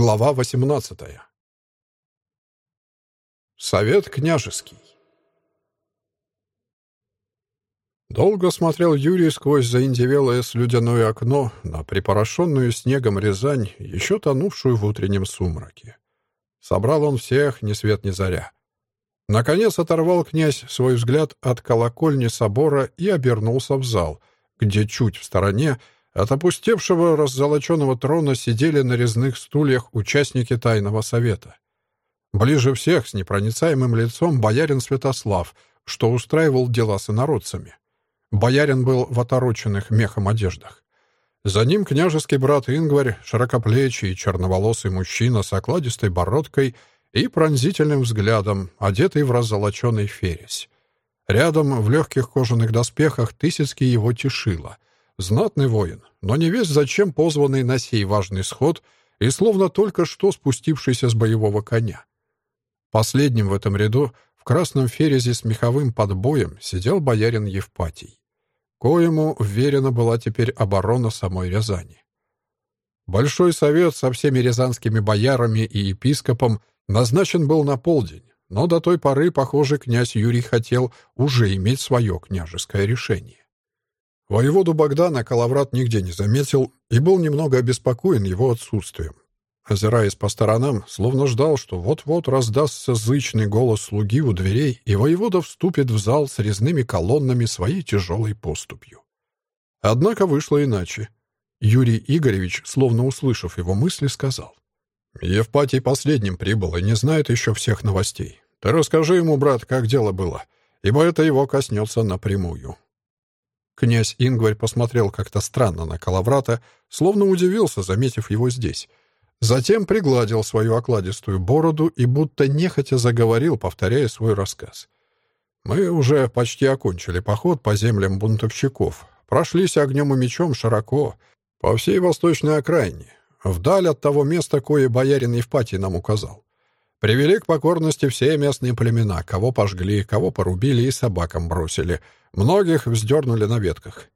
Глава 18. Совет княжеский. Долго смотрел Юрий сквозь заиндевелое слюдяное окно на припорошенную снегом Рязань, еще тонувшую в утреннем сумраке. Собрал он всех, ни свет ни заря. Наконец оторвал князь свой взгляд от колокольни собора и обернулся в зал, где чуть в стороне от опустевшего раззолоченного трона сидели на резных стульях участники Тайного Совета. Ближе всех с непроницаемым лицом боярин Святослав, что устраивал дела с инородцами. Боярин был в отороченных мехом одеждах. За ним княжеский брат Ингварь, широкоплечий, черноволосый мужчина с окладистой бородкой и пронзительным взглядом, одетый в раззолоченный фересь. Рядом, в легких кожаных доспехах, Тысяцкий его тишило — Знатный воин, но не весь зачем позванный на сей важный сход и словно только что спустившийся с боевого коня. Последним в этом ряду, в красном ферезе с меховым подбоем, сидел боярин Евпатий. Коему вверена была теперь оборона самой Рязани. Большой совет со всеми рязанскими боярами и епископом назначен был на полдень, но до той поры, похоже, князь Юрий хотел уже иметь свое княжеское решение. Воеводу Богдана Калаврат нигде не заметил и был немного обеспокоен его отсутствием. Озираясь по сторонам, словно ждал, что вот-вот раздастся зычный голос слуги у дверей, и воевода вступит в зал с резными колоннами своей тяжелой поступью. Однако вышло иначе. Юрий Игоревич, словно услышав его мысли, сказал. «Евпатий последним прибыл и не знает еще всех новостей. Ты расскажи ему, брат, как дело было, ибо это его коснется напрямую. Князь Ингварь посмотрел как-то странно на Калаврата, словно удивился, заметив его здесь. Затем пригладил свою окладистую бороду и будто нехотя заговорил, повторяя свой рассказ. «Мы уже почти окончили поход по землям бунтовщиков. Прошлись огнем и мечом широко, по всей восточной окраине, вдаль от того места, кое боярин Евпатий нам указал. Привели к покорности все местные племена, кого пожгли, кого порубили и собакам бросили. Многих вздернули на ветках.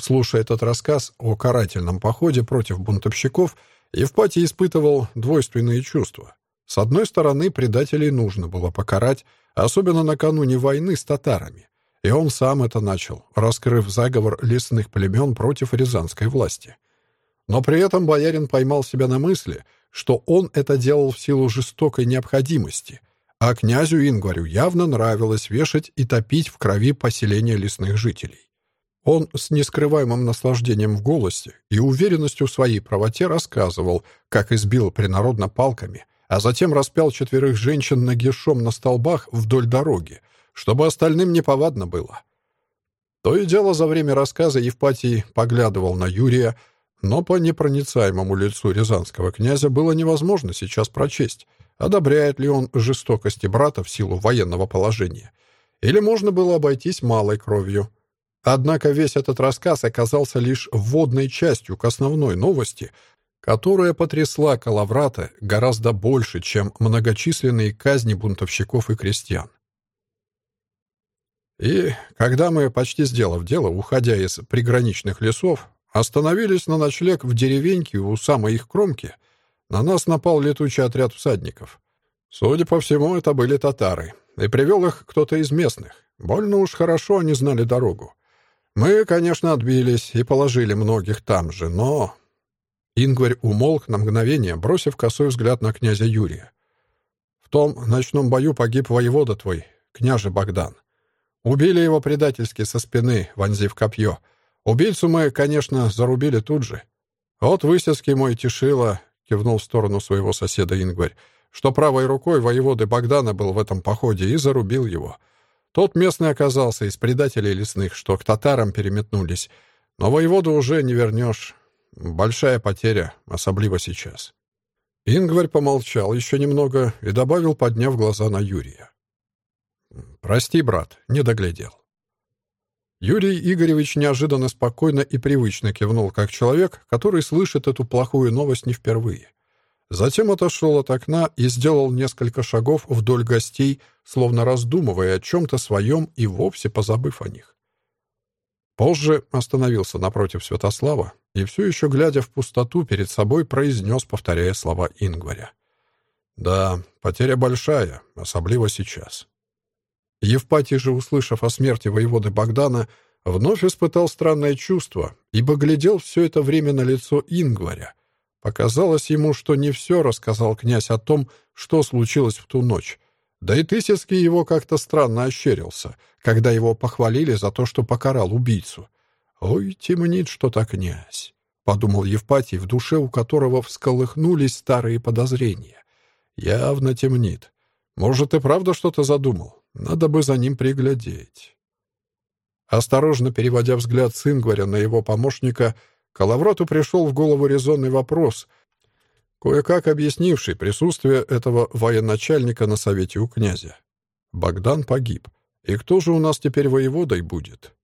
Слушая этот рассказ о карательном походе против бунтовщиков, Евпатий испытывал двойственные чувства. С одной стороны, предателей нужно было покарать, особенно накануне войны с татарами. И он сам это начал, раскрыв заговор лесных племен против рязанской власти. Но при этом боярин поймал себя на мысли — что он это делал в силу жестокой необходимости, а князю Ингварю явно нравилось вешать и топить в крови поселения лесных жителей. Он с нескрываемым наслаждением в голосе и уверенностью в своей правоте рассказывал, как избил принародно палками, а затем распял четверых женщин нагишом на столбах вдоль дороги, чтобы остальным неповадно было. То и дело за время рассказа Евпатий поглядывал на Юрия, но по непроницаемому лицу рязанского князя было невозможно сейчас прочесть, одобряет ли он жестокости брата в силу военного положения, или можно было обойтись малой кровью. Однако весь этот рассказ оказался лишь вводной частью к основной новости, которая потрясла Калаврата гораздо больше, чем многочисленные казни бунтовщиков и крестьян. И когда мы, почти сделав дело, уходя из приграничных лесов, Остановились на ночлег в деревеньке у самой их кромки. На нас напал летучий отряд всадников. Судя по всему, это были татары. И привел их кто-то из местных. Больно уж хорошо они знали дорогу. Мы, конечно, отбились и положили многих там же, но... Ингварь умолк на мгновение, бросив косой взгляд на князя Юрия. В том ночном бою погиб воевода твой, княже Богдан. Убили его предательски со спины, вонзив копье — Убийцу мы, конечно, зарубили тут же. Вот высецкий мой Тишила, кивнул в сторону своего соседа Ингварь, что правой рукой воеводы Богдана был в этом походе и зарубил его. Тот местный оказался из предателей лесных, что к татарам переметнулись. Но воеводу уже не вернешь. Большая потеря, особливо сейчас. Ингварь помолчал еще немного и добавил, подняв глаза на Юрия. «Прости, брат, не доглядел. Юрий Игоревич неожиданно спокойно и привычно кивнул, как человек, который слышит эту плохую новость не впервые. Затем отошел от окна и сделал несколько шагов вдоль гостей, словно раздумывая о чем-то своем и вовсе позабыв о них. Позже остановился напротив Святослава и все еще, глядя в пустоту, перед собой произнес, повторяя слова Ингваря. «Да, потеря большая, особливо сейчас». Евпатий же, услышав о смерти воеводы Богдана, вновь испытал странное чувство, ибо глядел все это время на лицо Ингваря. Показалось ему, что не все рассказал князь о том, что случилось в ту ночь. Да и Тысяцкий его как-то странно ощерился, когда его похвалили за то, что покарал убийцу. «Ой, темнит что-то князь», — подумал Евпатий, в душе у которого всколыхнулись старые подозрения. «Явно темнит. Может, и правда что-то задумал? Надо бы за ним приглядеть». Осторожно переводя взгляд с Ингваря на его помощника, Калаврату пришел в голову резонный вопрос, кое-как объяснивший присутствие этого военачальника на совете у князя. Богдан погиб. И кто же у нас теперь воеводой будет?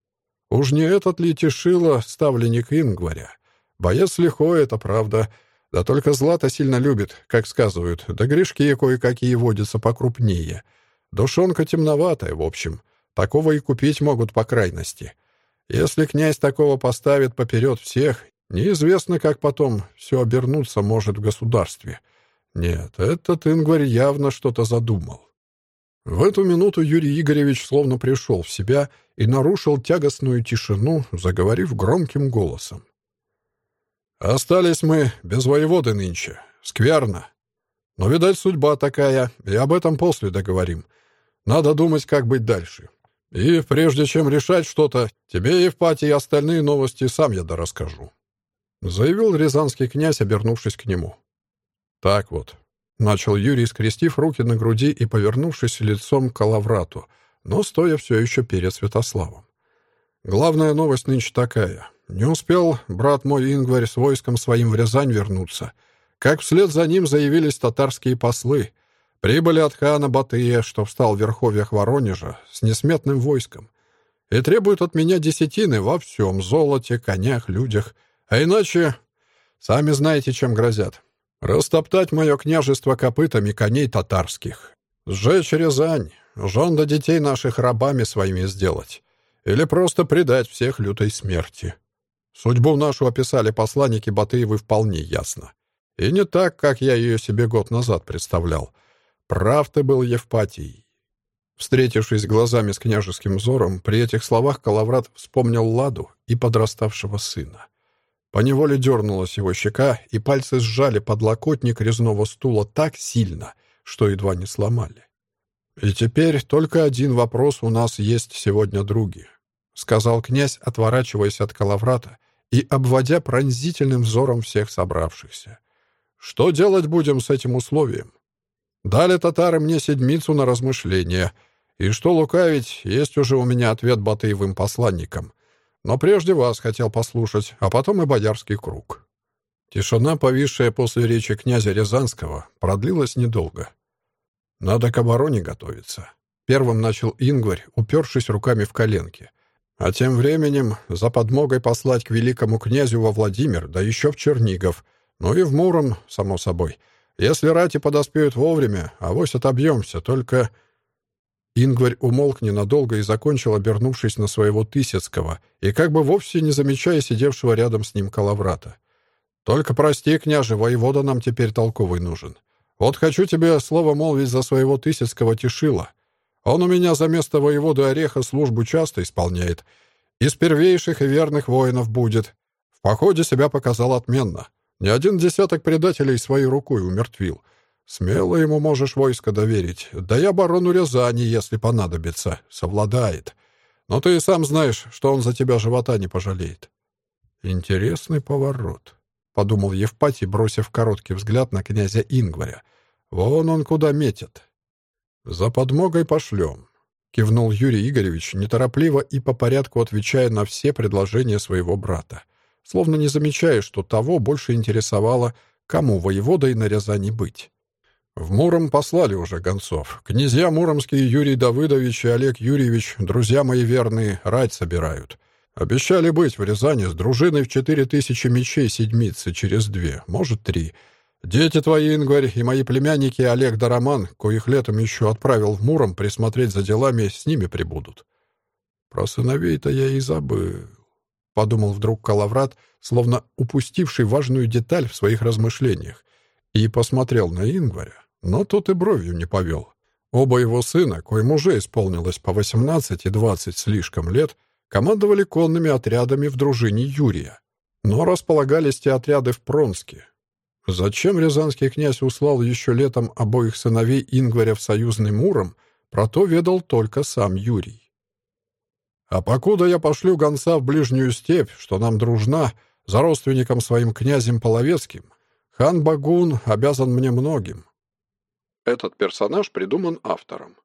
Уж не этот ли Тишила, ставленник Ингваря? Боец лихой, это правда. Да только злато сильно любит, как сказывают, да грешки кое-какие водятся покрупнее. Душонка темноватая, в общем. Такого и купить могут по крайности. Если князь такого поставит поперед всех, неизвестно, как потом все обернуться может в государстве. Нет, этот Ингварь явно что-то задумал. В эту минуту Юрий Игоревич словно пришел в себя и нарушил тягостную тишину, заговорив громким голосом. «Остались мы без воеводы нынче. Скверно. Но, видать, судьба такая, и об этом после договорим. Надо думать, как быть дальше. И прежде чем решать что-то, тебе, Евпатий, и остальные новости сам я дорасскажу», — заявил рязанский князь, обернувшись к нему. «Так вот», — начал Юрий, скрестив руки на груди и повернувшись лицом к Калаврату, но стоя все еще перед Святославом. «Главная новость нынче такая. Не успел брат мой Ингварь с войском своим в Рязань вернуться, как вслед за ним заявились татарские послы — Прибыли от хана Батыя, что встал в верховьях Воронежа, с несметным войском, и требуют от меня десятины во всем — золоте, конях, людях. А иначе, сами знаете, чем грозят. Растоптать мое княжество копытами коней татарских. Сжечь Рязань, жен до детей наших рабами своими сделать. Или просто предать всех лютой смерти. Судьбу нашу описали посланники Батыевы вполне ясно. И не так, как я ее себе год назад представлял — Прав ты был, Евпатий. Встретившись глазами с княжеским взором, при этих словах Калаврат вспомнил Ладу и подраставшего сына. Поневоле дернулась его щека, и пальцы сжали подлокотник резного стула так сильно, что едва не сломали. «И теперь только один вопрос у нас есть сегодня, други», — сказал князь, отворачиваясь от Калаврата и обводя пронзительным взором всех собравшихся. «Что делать будем с этим условием? Дали татары мне седмицу на размышление. И что лукавить, есть уже у меня ответ Батыевым посланникам. Но прежде вас хотел послушать, а потом и Боярский круг». Тишина, повисшая после речи князя Рязанского, продлилась недолго. «Надо к обороне готовиться», — первым начал Ингварь, упершись руками в коленки. «А тем временем за подмогой послать к великому князю во Владимир, да еще в Чернигов, ну и в Муром, само собой, если рати подоспеют вовремя, авось отобьемся, только...» Ингварь умолк ненадолго и закончил, обернувшись на своего Тысяцкого, и как бы вовсе не замечая сидевшего рядом с ним Калаврата. «Только прости, княже, воевода нам теперь толковый нужен. Вот хочу тебе слово молвить за своего Тысяцкого Тишила. Он у меня за место воеводы Ореха службу часто исполняет. Из первейших и верных воинов будет. В походе себя показал отменно. Ни один десяток предателей своей рукой умертвил. Смело ему можешь войско доверить. Да и оборону Рязани, если понадобится, совладает. Но ты и сам знаешь, что он за тебя живота не пожалеет». «Интересный поворот», — подумал Евпатий, бросив короткий взгляд на князя Ингваря. «Вон он куда метит». «За подмогой пошлем», — кивнул Юрий Игоревич, неторопливо и по порядку отвечая на все предложения своего брата словно не замечая, что того больше интересовало, кому воеводой на Рязани быть. В Муром послали уже гонцов. Князья Муромские Юрий Давыдович и Олег Юрьевич, друзья мои верные, рать собирают. Обещали быть в Рязани с дружиной в четыре тысячи мечей седмицы через две, может, три. Дети твои, Ингварь, и мои племянники Олег да Роман, коих летом еще отправил в Муром присмотреть за делами, с ними прибудут. Про сыновей-то я и забыл. — подумал вдруг Калаврат, словно упустивший важную деталь в своих размышлениях, и посмотрел на Ингваря, но тот и бровью не повел. Оба его сына, коим уже исполнилось по 18 и 20 слишком лет, командовали конными отрядами в дружине Юрия. Но располагались те отряды в Пронске. Зачем рязанский князь услал еще летом обоих сыновей Ингваря в союзный Муром, про то ведал только сам Юрий. «А покуда я пошлю гонца в ближнюю степь, что нам дружна, за родственником своим князем Половецким, хан Багун обязан мне многим. Этот персонаж придуман автором.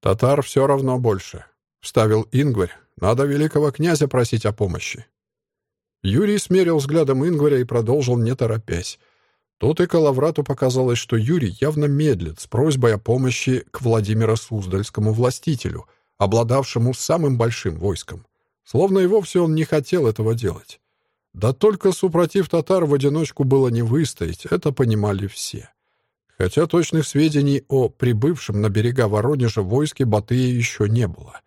«Татар все равно больше», — вставил Ингварь. «Надо великого князя просить о помощи». Юрий смерил взглядом Ингваря и продолжил, не торопясь. Тут и Калаврату показалось, что Юрий явно медлит с просьбой о помощи к Владимиру Суздальскому властителю, обладавшему самым большим войском. Словно и вовсе он не хотел этого делать. Да только супротив татар в одиночку было не выстоять, это понимали все хотя точных сведений о прибывшем на берега Воронежа войске Батыя еще не было.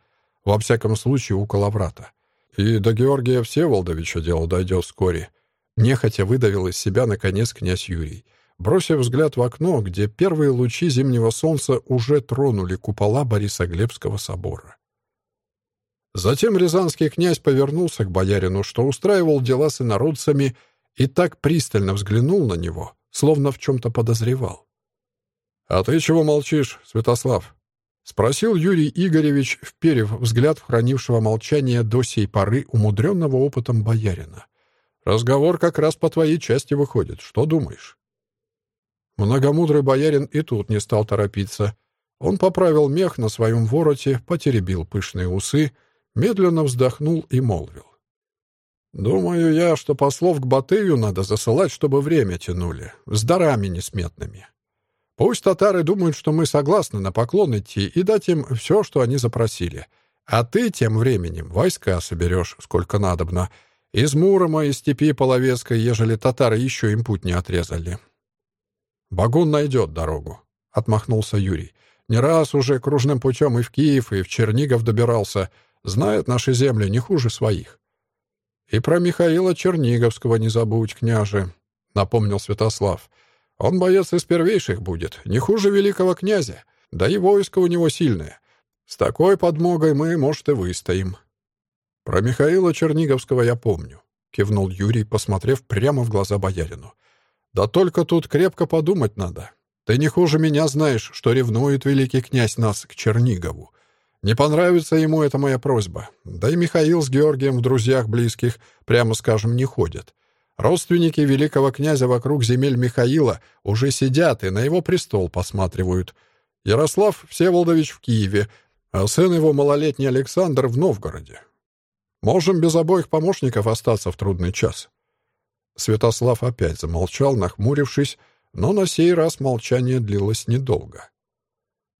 Во всяком случае, у Калаврата. И до Георгия Всеволодовича дело дойдет вскоре. Нехотя выдавил из себя, наконец, князь Юрий, бросив взгляд в окно, где первые лучи зимнего солнца уже тронули купола Борисоглебского собора. Затем рязанский князь повернулся к боярину, что устраивал дела с инородцами, и так пристально взглянул на него, словно в чем-то подозревал. «А ты чего молчишь, Святослав?» — спросил Юрий Игоревич, вперев взгляд в хранившего молчание до сей поры умудренного опытом боярина. «Разговор как раз по твоей части выходит. Что думаешь?» Многомудрый боярин и тут не стал торопиться. Он поправил мех на своем вороте, потеребил пышные усы, медленно вздохнул и молвил. «Думаю я, что послов к Батыю надо засылать, чтобы время тянули, с дарами несметными. Пусть татары думают, что мы согласны на поклон идти и дать им все, что они запросили. А ты тем временем войска соберешь, сколько надобно. Из Мурома и степи Половецкой, ежели татары еще им путь не отрезали. «Багун найдет дорогу», — отмахнулся Юрий. «Не раз уже кружным путем и в Киев, и в Чернигов добирался. Знает наши земли не хуже своих». «И про Михаила Черниговского не забудь, княже», — напомнил Святослав. Он боец из первейших будет, не хуже великого князя, да и войско у него сильное. С такой подмогой мы, может, и выстоим». «Про Михаила Черниговского я помню», — кивнул Юрий, посмотрев прямо в глаза боярину. «Да только тут крепко подумать надо. Ты не хуже меня знаешь, что ревнует великий князь нас к Чернигову. Не понравится ему эта моя просьба. Да и Михаил с Георгием в друзьях близких, прямо скажем, не ходят. Родственники великого князя вокруг земель Михаила уже сидят и на его престол посматривают. Ярослав Всеволодович в Киеве, а сын его малолетний Александр в Новгороде. Можем без обоих помощников остаться в трудный час». Святослав опять замолчал, нахмурившись, но на сей раз молчание длилось недолго.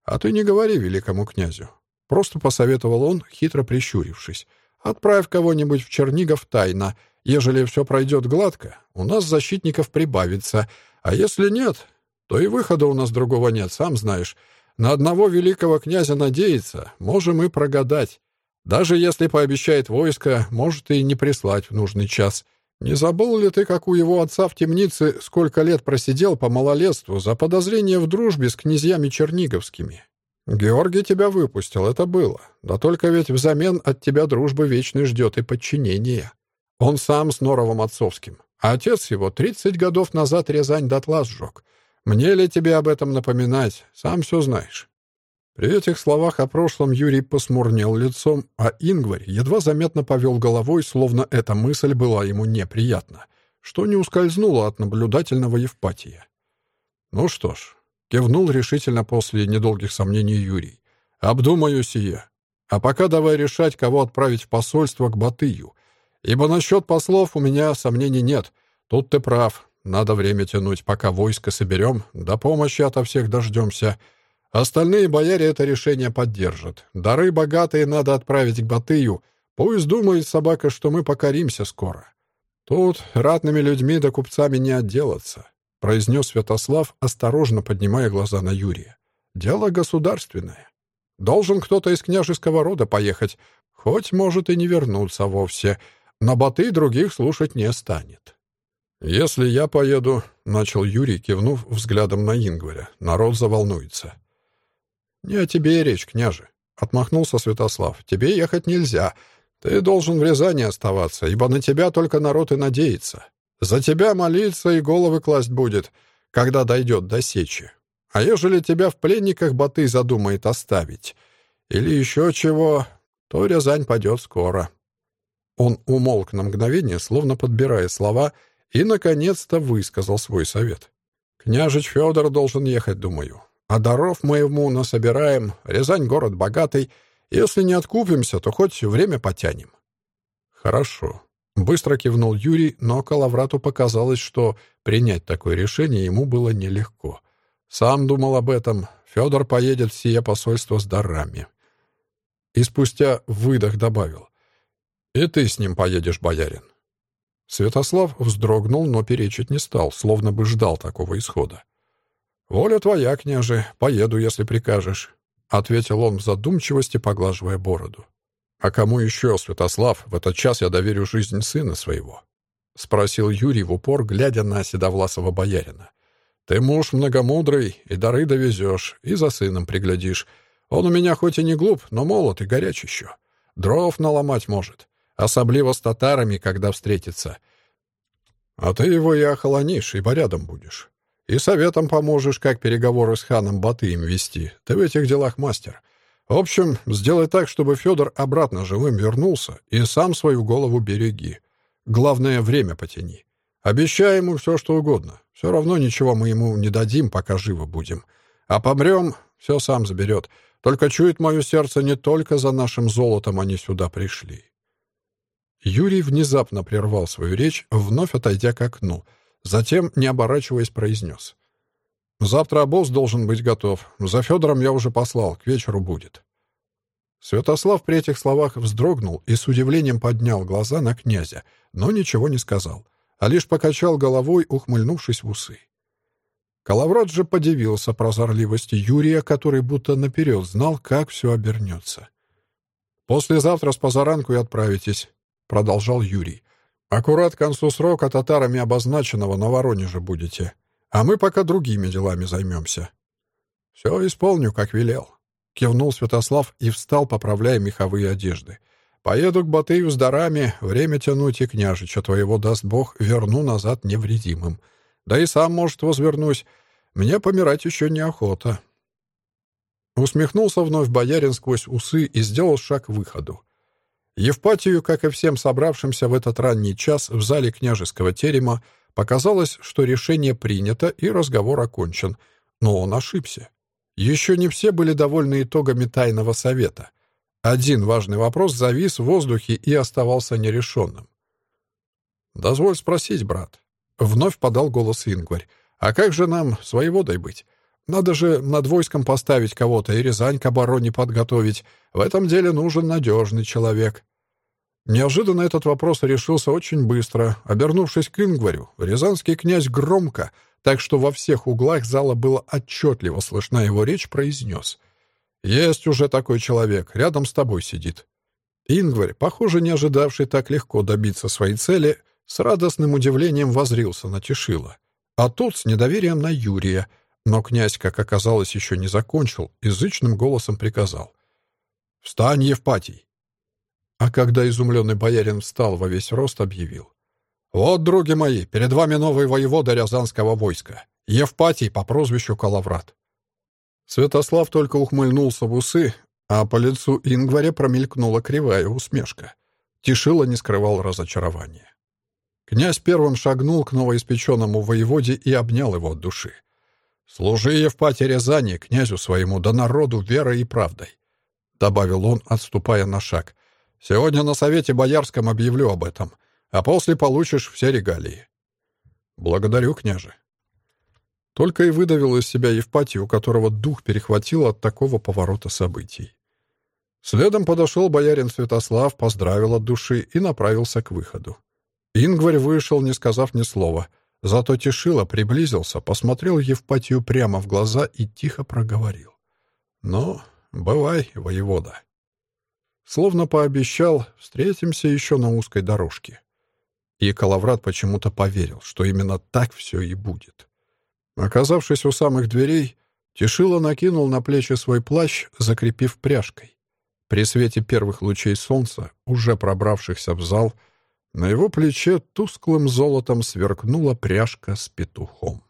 «А ты не говори великому князю», — просто посоветовал он, хитро прищурившись. «Отправь кого-нибудь в Чернигов тайно, Ежели все пройдет гладко, у нас защитников прибавится, а если нет, то и выхода у нас другого нет, сам знаешь. На одного великого князя надеяться можем и прогадать. Даже если пообещает войско, может и не прислать в нужный час. Не забыл ли ты, как у его отца в темнице сколько лет просидел по малолетству за подозрение в дружбе с князьями черниговскими? Георгий тебя выпустил, это было. Да только ведь взамен от тебя дружбы вечной ждет и подчинение. Он сам с Норовым отцовским. А отец его тридцать годов назад Рязань дотла сжег. Мне ли тебе об этом напоминать? Сам все знаешь». При этих словах о прошлом Юрий посмурнел лицом, а Ингварь едва заметно повел головой, словно эта мысль была ему неприятна, что не ускользнуло от наблюдательного Евпатия. «Ну что ж», — кивнул решительно после недолгих сомнений Юрий, — «обдумаю сие. А пока давай решать, кого отправить в посольство к Батыю, Ибо насчет послов у меня сомнений нет. Тут ты прав. Надо время тянуть, пока войско соберем, до помощи ото всех дождемся. Остальные бояре это решение поддержат. Дары богатые надо отправить к Батыю. Пусть думает собака, что мы покоримся скоро. Тут ратными людьми да купцами не отделаться, произнес Святослав, осторожно поднимая глаза на Юрия. Дело государственное. Должен кто-то из княжеского рода поехать, хоть может и не вернуться вовсе, На Баты других слушать не станет. «Если я поеду», — начал Юрий, кивнув взглядом на Ингваря, — «народ заволнуется». «Не о тебе речь, княже», — отмахнулся Святослав. «Тебе ехать нельзя. Ты должен в Рязани оставаться, ибо на тебя только народ и надеется. За тебя молиться и головы класть будет, когда дойдет до сечи. А ежели тебя в пленниках Баты задумает оставить, или еще чего, то Рязань падет скоро». Он умолк на мгновение, словно подбирая слова, и, наконец-то, высказал свой совет. «Княжич Федор должен ехать, думаю. А даров мы ему насобираем. Рязань — город богатый. Если не откупимся, то хоть время потянем». «Хорошо», — быстро кивнул Юрий, но Калаврату показалось, что принять такое решение ему было нелегко. Сам думал об этом. Федор поедет в сие посольство с дарами. И спустя выдох добавил. «И ты с ним поедешь, боярин». Святослав вздрогнул, но перечить не стал, словно бы ждал такого исхода. «Воля твоя, княже, поеду, если прикажешь», — ответил он в задумчивости, поглаживая бороду. «А кому еще, Святослав, в этот час я доверю жизнь сына своего?» — спросил Юрий в упор, глядя на седовласого боярина. «Ты муж многомудрый, и дары довезешь, и за сыном приглядишь. Он у меня хоть и не глуп, но молод и горяч еще. Дров наломать может особливо с татарами, когда встретится. А ты его и охолонишь, ибо рядом будешь. И советом поможешь, как переговоры с ханом Батыем вести. Ты в этих делах мастер. В общем, сделай так, чтобы Федор обратно живым вернулся, и сам свою голову береги. Главное, время потяни. Обещай ему все, что угодно. Все равно ничего мы ему не дадим, пока живы будем. А помрем, все сам заберет. Только чует мое сердце не только за нашим золотом они сюда пришли. Юрий внезапно прервал свою речь, вновь отойдя к окну. Затем, не оборачиваясь, произнес. «Завтра обоз должен быть готов. За Федором я уже послал, к вечеру будет». Святослав при этих словах вздрогнул и с удивлением поднял глаза на князя, но ничего не сказал, а лишь покачал головой, ухмыльнувшись в усы. Калаврат же подивился прозорливости Юрия, который будто наперед знал, как все обернется. «Послезавтра с позаранку и отправитесь. — продолжал Юрий. «Аккурат к концу срока татарами обозначенного на Воронеже будете, а мы пока другими делами займемся». «Все исполню, как велел», — кивнул Святослав и встал, поправляя меховые одежды. «Поеду к Батыю с дарами, время тянуть и княжича твоего, даст Бог, верну назад невредимым. Да и сам, может, возвернусь. Мне помирать еще неохота». Усмехнулся вновь боярин сквозь усы и сделал шаг к выходу. Евпатию, как и всем собравшимся в этот ранний час в зале княжеского терема, показалось, что решение принято и разговор окончен. Но он ошибся. Еще не все были довольны итогами тайного совета. Один важный вопрос завис в воздухе и оставался нерешенным. «Дозволь спросить, брат», — вновь подал голос Ингварь, «а как же нам своеводой быть? Надо же над войском поставить кого-то и Рязань к обороне подготовить. В этом деле нужен надежный человек. Неожиданно этот вопрос решился очень быстро. Обернувшись к Ингварю, рязанский князь громко, так что во всех углах зала было отчетливо слышна его речь, произнес. «Есть уже такой человек, рядом с тобой сидит». Ингварь, похоже, не ожидавший так легко добиться своей цели, с радостным удивлением возрился на Тишила. А тот с недоверием на Юрия — но князь, как оказалось, еще не закончил, язычным голосом приказал. «Встань, Евпатий!» А когда изумленный боярин встал во весь рост, объявил. «Вот, други мои, перед вами новый воевода Рязанского войска, Евпатий по прозвищу Калаврат». Святослав только ухмыльнулся в усы, а по лицу Ингваря промелькнула кривая усмешка. Тишила не скрывал разочарования. Князь первым шагнул к новоиспеченному воеводе и обнял его от души. «Служи, Евпатий Рязани, князю своему, да народу верой и правдой», — добавил он, отступая на шаг. «Сегодня на совете боярском объявлю об этом, а после получишь все регалии». «Благодарю, княже». Только и выдавил из себя Евпатий, у которого дух перехватил от такого поворота событий. Следом подошел боярин Святослав, поздравил от души и направился к выходу. Ингварь вышел, не сказав ни слова — Зато Тишила приблизился, посмотрел Евпатию прямо в глаза и тихо проговорил. «Ну, бывай, воевода». словно пообещал, встретимся еще на узкой дорожке. И Калаврат почему-то поверил, что именно так все и будет. Оказавшись у самых дверей, Тишила накинул на плечи свой плащ, закрепив пряжкой. При свете первых лучей солнца, уже пробравшихся в зал, на его плече тусклым золотом сверкнула пряжка с петухом.